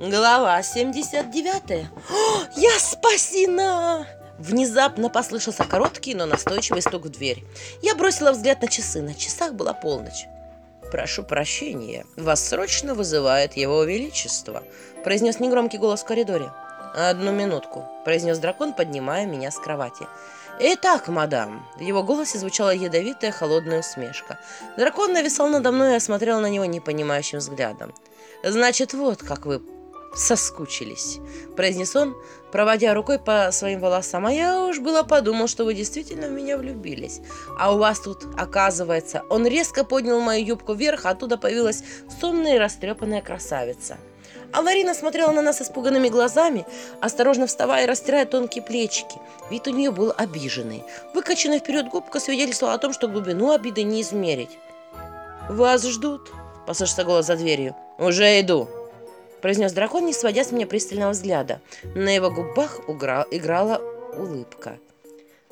Глава 79. О, я спасена! Внезапно послышался короткий, но настойчивый стук в дверь. Я бросила взгляд на часы. На часах была полночь. «Прошу прощения, вас срочно вызывает его величество», произнес негромкий голос в коридоре. «Одну минутку», произнес дракон, поднимая меня с кровати. «Итак, мадам», в его голосе звучала ядовитая холодная усмешка. Дракон нависал надо мной и осмотрел на него непонимающим взглядом. «Значит, вот как вы соскучились», — произнес он, проводя рукой по своим волосам. «А я уж было подумал, что вы действительно в меня влюбились. А у вас тут, оказывается...» Он резко поднял мою юбку вверх, а оттуда появилась сонная и растрепанная красавица. А Ларина смотрела на нас испуганными глазами, осторожно вставая и растирая тонкие плечики. Вид у нее был обиженный. Выкачанная вперед губка свидетельствовала о том, что глубину обиды не измерить. «Вас ждут», — послышался голос за дверью. «Уже иду», произнес дракон, не сводя с меня пристального взгляда. На его губах угра... играла улыбка.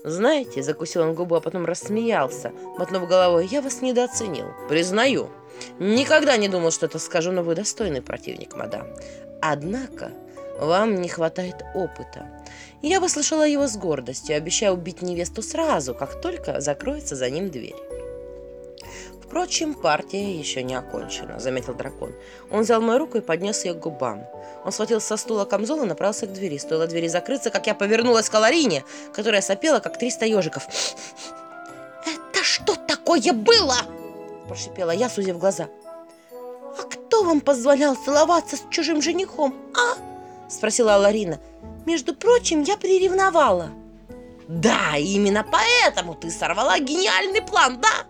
«Знаете», — закусил он губу, а потом рассмеялся, мотнув головой, — «я вас недооценил, признаю. Никогда не думал, что это скажу, но вы достойный противник, мадам. Однако вам не хватает опыта. Я выслушала его с гордостью, обещая убить невесту сразу, как только закроется за ним дверь». Впрочем, партия еще не окончена, заметил дракон. Он взял мою руку и поднес ее к губам. Он схватил со стула камзол и направился к двери. Стоило двери закрыться, как я повернулась к Аларине, которая сопела, как триста ежиков. «Это что такое было?» Прошипела я, сузив глаза. «А кто вам позволял целоваться с чужим женихом, а?» Спросила Аларина. «Между прочим, я приревновала». «Да, именно поэтому ты сорвала гениальный план, да?»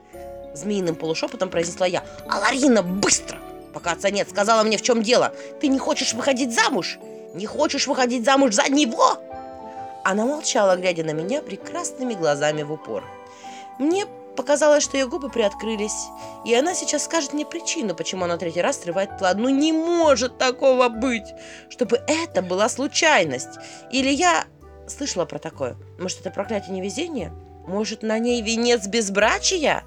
Змеиным полушепотом произнесла я. «А Ларина, быстро! Пока отца нет, сказала мне, в чем дело. Ты не хочешь выходить замуж? Не хочешь выходить замуж за него?» Она молчала, глядя на меня прекрасными глазами в упор. Мне показалось, что ее губы приоткрылись, и она сейчас скажет мне причину, почему она третий раз срывает план. Ну не может такого быть, чтобы это была случайность. Или я слышала про такое. Может, это проклятие невезения? Может, на ней венец безбрачия?